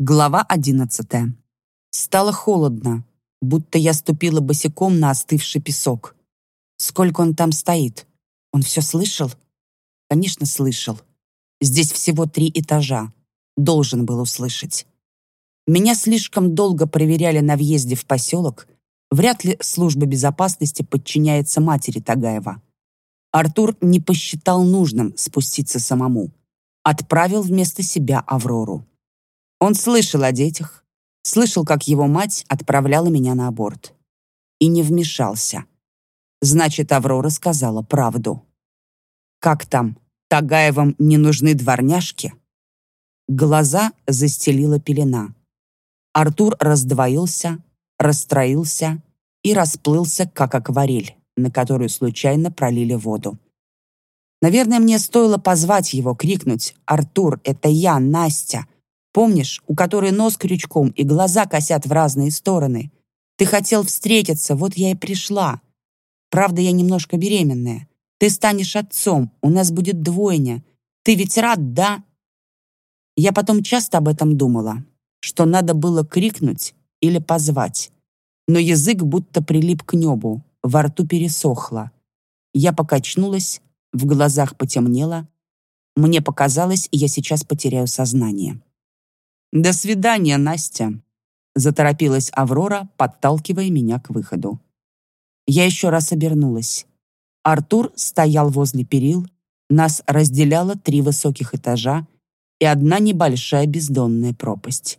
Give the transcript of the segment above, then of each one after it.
Глава одиннадцатая. Стало холодно, будто я ступила босиком на остывший песок. Сколько он там стоит? Он все слышал? Конечно, слышал. Здесь всего три этажа. Должен был услышать. Меня слишком долго проверяли на въезде в поселок. Вряд ли служба безопасности подчиняется матери Тагаева. Артур не посчитал нужным спуститься самому. Отправил вместо себя Аврору. Он слышал о детях, слышал, как его мать отправляла меня на аборт. И не вмешался. Значит, Аврора сказала правду. Как там, Тагаевым не нужны дворняжки? Глаза застелила пелена. Артур раздвоился, расстроился и расплылся, как акварель, на которую случайно пролили воду. Наверное, мне стоило позвать его, крикнуть «Артур, это я, Настя!» Помнишь, у которой нос крючком и глаза косят в разные стороны? Ты хотел встретиться, вот я и пришла. Правда, я немножко беременная. Ты станешь отцом, у нас будет двойня. Ты ведь рад, да?» Я потом часто об этом думала, что надо было крикнуть или позвать. Но язык будто прилип к небу, во рту пересохло. Я покачнулась, в глазах потемнело. Мне показалось, я сейчас потеряю сознание. «До свидания, Настя», — заторопилась Аврора, подталкивая меня к выходу. Я еще раз обернулась. Артур стоял возле перил, нас разделяло три высоких этажа и одна небольшая бездонная пропасть.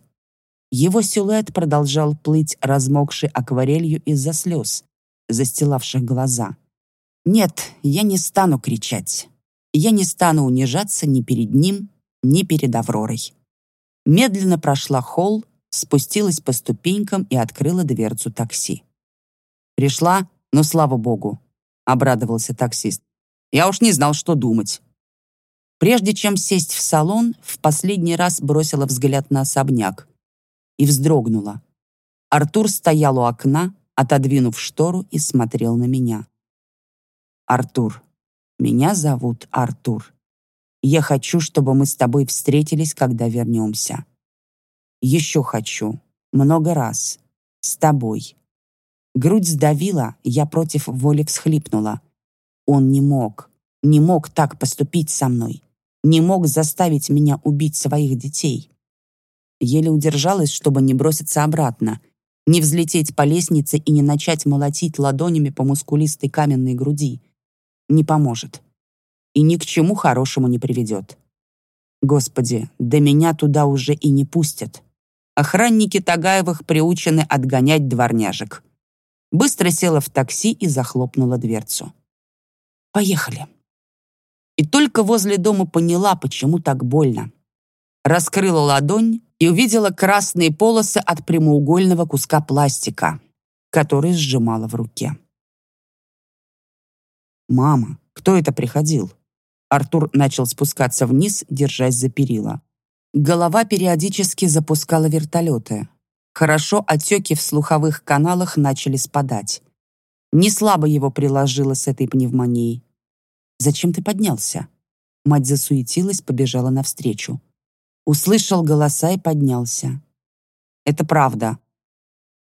Его силуэт продолжал плыть размокшей акварелью из-за слез, застилавших глаза. Нет, я не стану кричать. Я не стану унижаться ни перед ним, ни перед Авророй медленно прошла холл, спустилась по ступенькам и открыла дверцу такси. «Пришла? Ну, слава богу!» — обрадовался таксист. «Я уж не знал, что думать». Прежде чем сесть в салон, в последний раз бросила взгляд на особняк и вздрогнула. Артур стоял у окна, отодвинув штору и смотрел на меня. «Артур. Меня зовут Артур. Я хочу, чтобы мы с тобой встретились, когда вернемся. Еще хочу. Много раз. С тобой. Грудь сдавила, я против воли всхлипнула. Он не мог. Не мог так поступить со мной. Не мог заставить меня убить своих детей. Еле удержалась, чтобы не броситься обратно, не взлететь по лестнице и не начать молотить ладонями по мускулистой каменной груди. Не поможет и ни к чему хорошему не приведет. Господи, да меня туда уже и не пустят. Охранники Тагаевых приучены отгонять дворняжек. Быстро села в такси и захлопнула дверцу. Поехали. И только возле дома поняла, почему так больно. Раскрыла ладонь и увидела красные полосы от прямоугольного куска пластика, который сжимала в руке. «Мама, кто это приходил?» Артур начал спускаться вниз, держась за перила. Голова периодически запускала вертолеты. Хорошо отеки в слуховых каналах начали спадать. Не слабо его приложило с этой пневмонией. «Зачем ты поднялся?» Мать засуетилась, побежала навстречу. Услышал голоса и поднялся. «Это правда.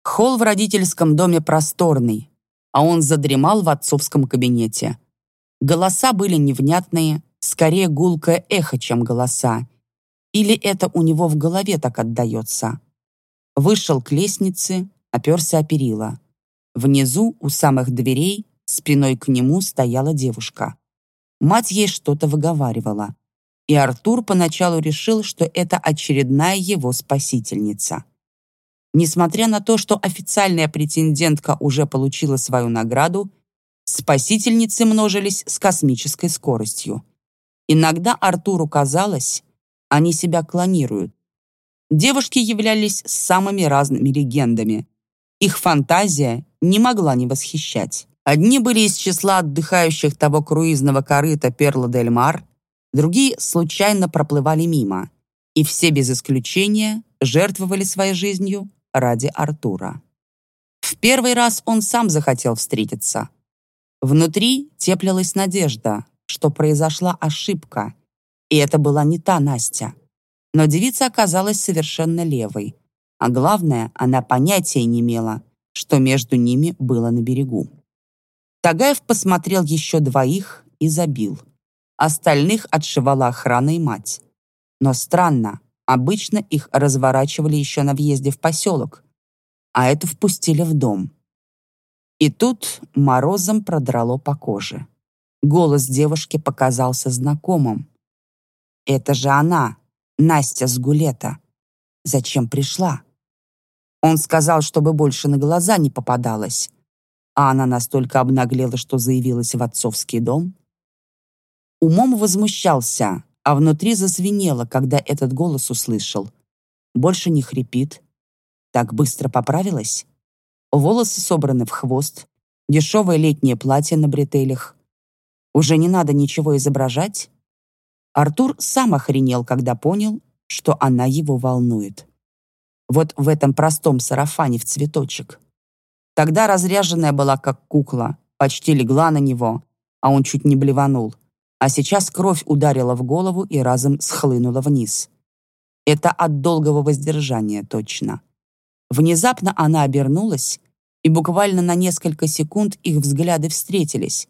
Холл в родительском доме просторный, а он задремал в отцовском кабинете. Голоса были невнятные, скорее гулкое эхо, чем голоса. Или это у него в голове так отдается? Вышел к лестнице, оперся о перила. Внизу, у самых дверей, спиной к нему стояла девушка. Мать ей что-то выговаривала. И Артур поначалу решил, что это очередная его спасительница. Несмотря на то, что официальная претендентка уже получила свою награду, Спасительницы множились с космической скоростью. Иногда Артуру казалось, они себя клонируют. Девушки являлись самыми разными легендами. Их фантазия не могла не восхищать. Одни были из числа отдыхающих того круизного корыта Перла-дель-Мар, другие случайно проплывали мимо, и все без исключения жертвовали своей жизнью ради Артура. В первый раз он сам захотел встретиться, Внутри теплилась надежда, что произошла ошибка, и это была не та Настя. Но девица оказалась совершенно левой. А главное, она понятия не имела, что между ними было на берегу. Тагаев посмотрел еще двоих и забил. Остальных отшивала охрана и мать. Но странно, обычно их разворачивали еще на въезде в поселок, а эту впустили в дом. И тут морозом продрало по коже. Голос девушки показался знакомым. «Это же она, Настя с Гулета. Зачем пришла?» Он сказал, чтобы больше на глаза не попадалась. А она настолько обнаглела, что заявилась в отцовский дом. Умом возмущался, а внутри зазвенело, когда этот голос услышал. Больше не хрипит. Так быстро поправилась? Волосы собраны в хвост, дешевое летнее платье на бретелях. Уже не надо ничего изображать? Артур сам охренел, когда понял, что она его волнует. Вот в этом простом сарафане в цветочек. Тогда разряженная была как кукла, почти легла на него, а он чуть не блеванул. А сейчас кровь ударила в голову и разом схлынула вниз. Это от долгого воздержания точно. Внезапно она обернулась и буквально на несколько секунд их взгляды встретились.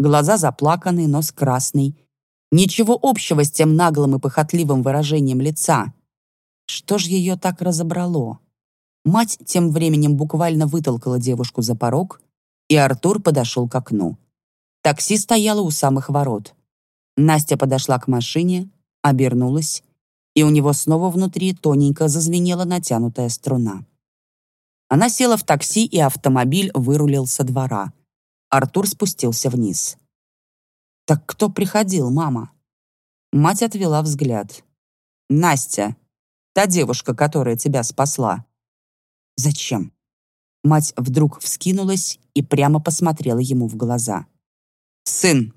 Глаза заплаканные, нос красный. Ничего общего с тем наглым и похотливым выражением лица. Что ж ее так разобрало? Мать тем временем буквально вытолкала девушку за порог, и Артур подошел к окну. Такси стояло у самых ворот. Настя подошла к машине, обернулась, и у него снова внутри тоненько зазвенела натянутая струна. Она села в такси, и автомобиль вырулил со двора. Артур спустился вниз. «Так кто приходил, мама?» Мать отвела взгляд. «Настя, та девушка, которая тебя спасла». «Зачем?» Мать вдруг вскинулась и прямо посмотрела ему в глаза. «Сын,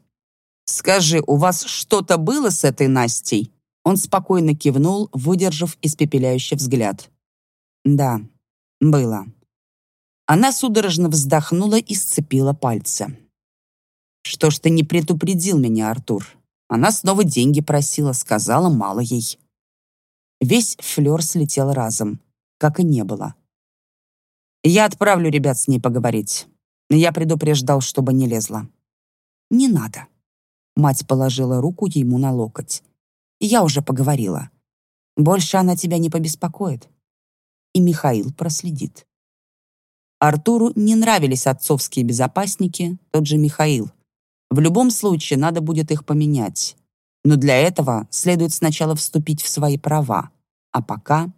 скажи, у вас что-то было с этой Настей?» Он спокойно кивнул, выдержав испепеляющий взгляд. «Да, было. Она судорожно вздохнула и сцепила пальцы. «Что ж ты не предупредил меня, Артур?» Она снова деньги просила, сказала, мало ей. Весь флер слетел разом, как и не было. «Я отправлю ребят с ней поговорить. Я предупреждал, чтобы не лезла». «Не надо». Мать положила руку ему на локоть. «Я уже поговорила. Больше она тебя не побеспокоит и Михаил проследит. Артуру не нравились отцовские безопасники, тот же Михаил. В любом случае надо будет их поменять. Но для этого следует сначала вступить в свои права. А пока...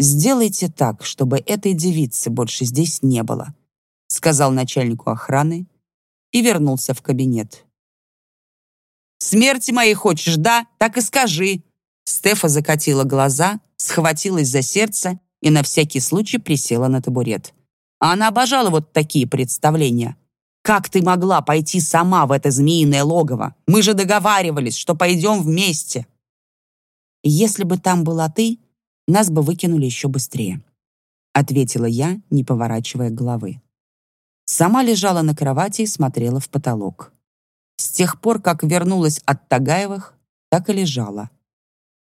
«Сделайте так, чтобы этой девицы больше здесь не было», сказал начальнику охраны и вернулся в кабинет. «Смерти моей хочешь, да? Так и скажи!» Стефа закатила глаза, схватилась за сердце и на всякий случай присела на табурет. А она обожала вот такие представления. «Как ты могла пойти сама в это змеиное логово? Мы же договаривались, что пойдем вместе!» «Если бы там была ты, нас бы выкинули еще быстрее», ответила я, не поворачивая головы. Сама лежала на кровати и смотрела в потолок. С тех пор, как вернулась от Тагаевых, так и лежала,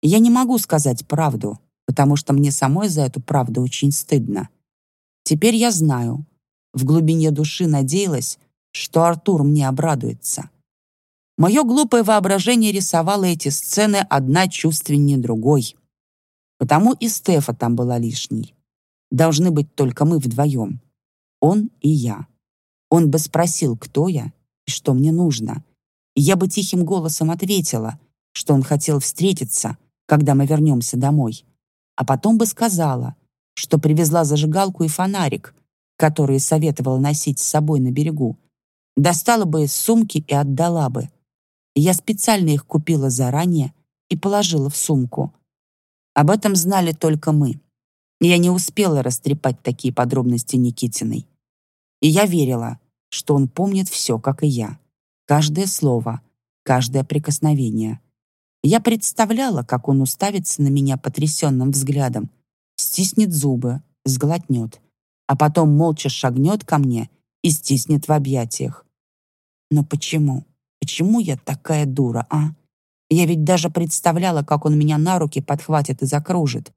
я не могу сказать правду, потому что мне самой за эту правду очень стыдно. Теперь я знаю. В глубине души надеялась, что Артур мне обрадуется. Мое глупое воображение рисовало эти сцены одна чувственнее другой. Потому и Стефа там была лишней. Должны быть только мы вдвоем. Он и я. Он бы спросил, кто я и что мне нужно. И я бы тихим голосом ответила, что он хотел встретиться, когда мы вернемся домой. А потом бы сказала, что привезла зажигалку и фонарик, которые советовала носить с собой на берегу. Достала бы из сумки и отдала бы. Я специально их купила заранее и положила в сумку. Об этом знали только мы. Я не успела растрепать такие подробности Никитиной. И я верила, что он помнит все, как и я. Каждое слово, каждое прикосновение. Я представляла, как он уставится на меня потрясенным взглядом, стиснет зубы, сглотнет, а потом молча шагнет ко мне и стиснет в объятиях. Но почему? Почему я такая дура, а? Я ведь даже представляла, как он меня на руки подхватит и закружит.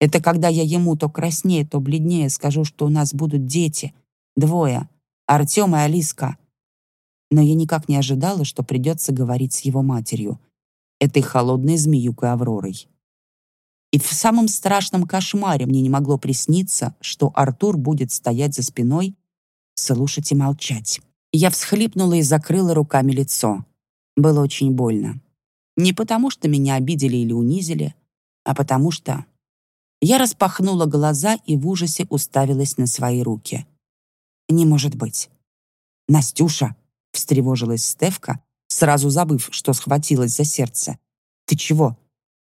Это когда я ему то краснее, то бледнее скажу, что у нас будут дети. Двое. Артем и Алиска. Но я никак не ожидала, что придется говорить с его матерью, этой холодной змеюкой Авророй. И в самом страшном кошмаре мне не могло присниться, что Артур будет стоять за спиной, слушать и молчать. Я всхлипнула и закрыла руками лицо. Было очень больно. Не потому, что меня обидели или унизили, а потому что... Я распахнула глаза и в ужасе уставилась на свои руки. Не может быть. «Настюша!» — встревожилась Стевка, сразу забыв, что схватилась за сердце. «Ты чего?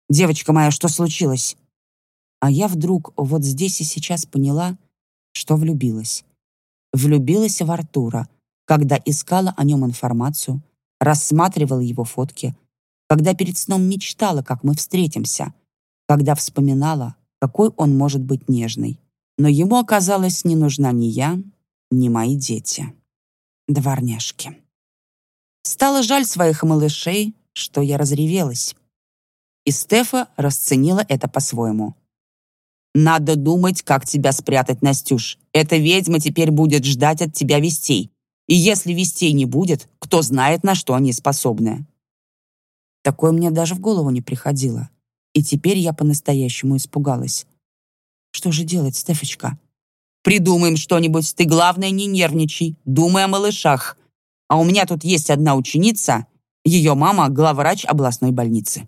Девочка моя, что случилось?» А я вдруг вот здесь и сейчас поняла, что влюбилась. Влюбилась в Артура, когда искала о нем информацию, рассматривала его фотки, когда перед сном мечтала, как мы встретимся, когда вспоминала, какой он может быть нежный. Но ему оказалось не нужна ни я, ни мои дети. Дворняжки. Стало жаль своих малышей, что я разревелась. И Стефа расценила это по-своему. «Надо думать, как тебя спрятать, Настюш. Эта ведьма теперь будет ждать от тебя вестей. И если вестей не будет, кто знает, на что они способны». Такое мне даже в голову не приходило. И теперь я по-настоящему испугалась. «Что же делать, Стефочка?» «Придумаем что-нибудь. Ты, главное, не нервничай. Думай о малышах. А у меня тут есть одна ученица. Ее мама — главврач областной больницы».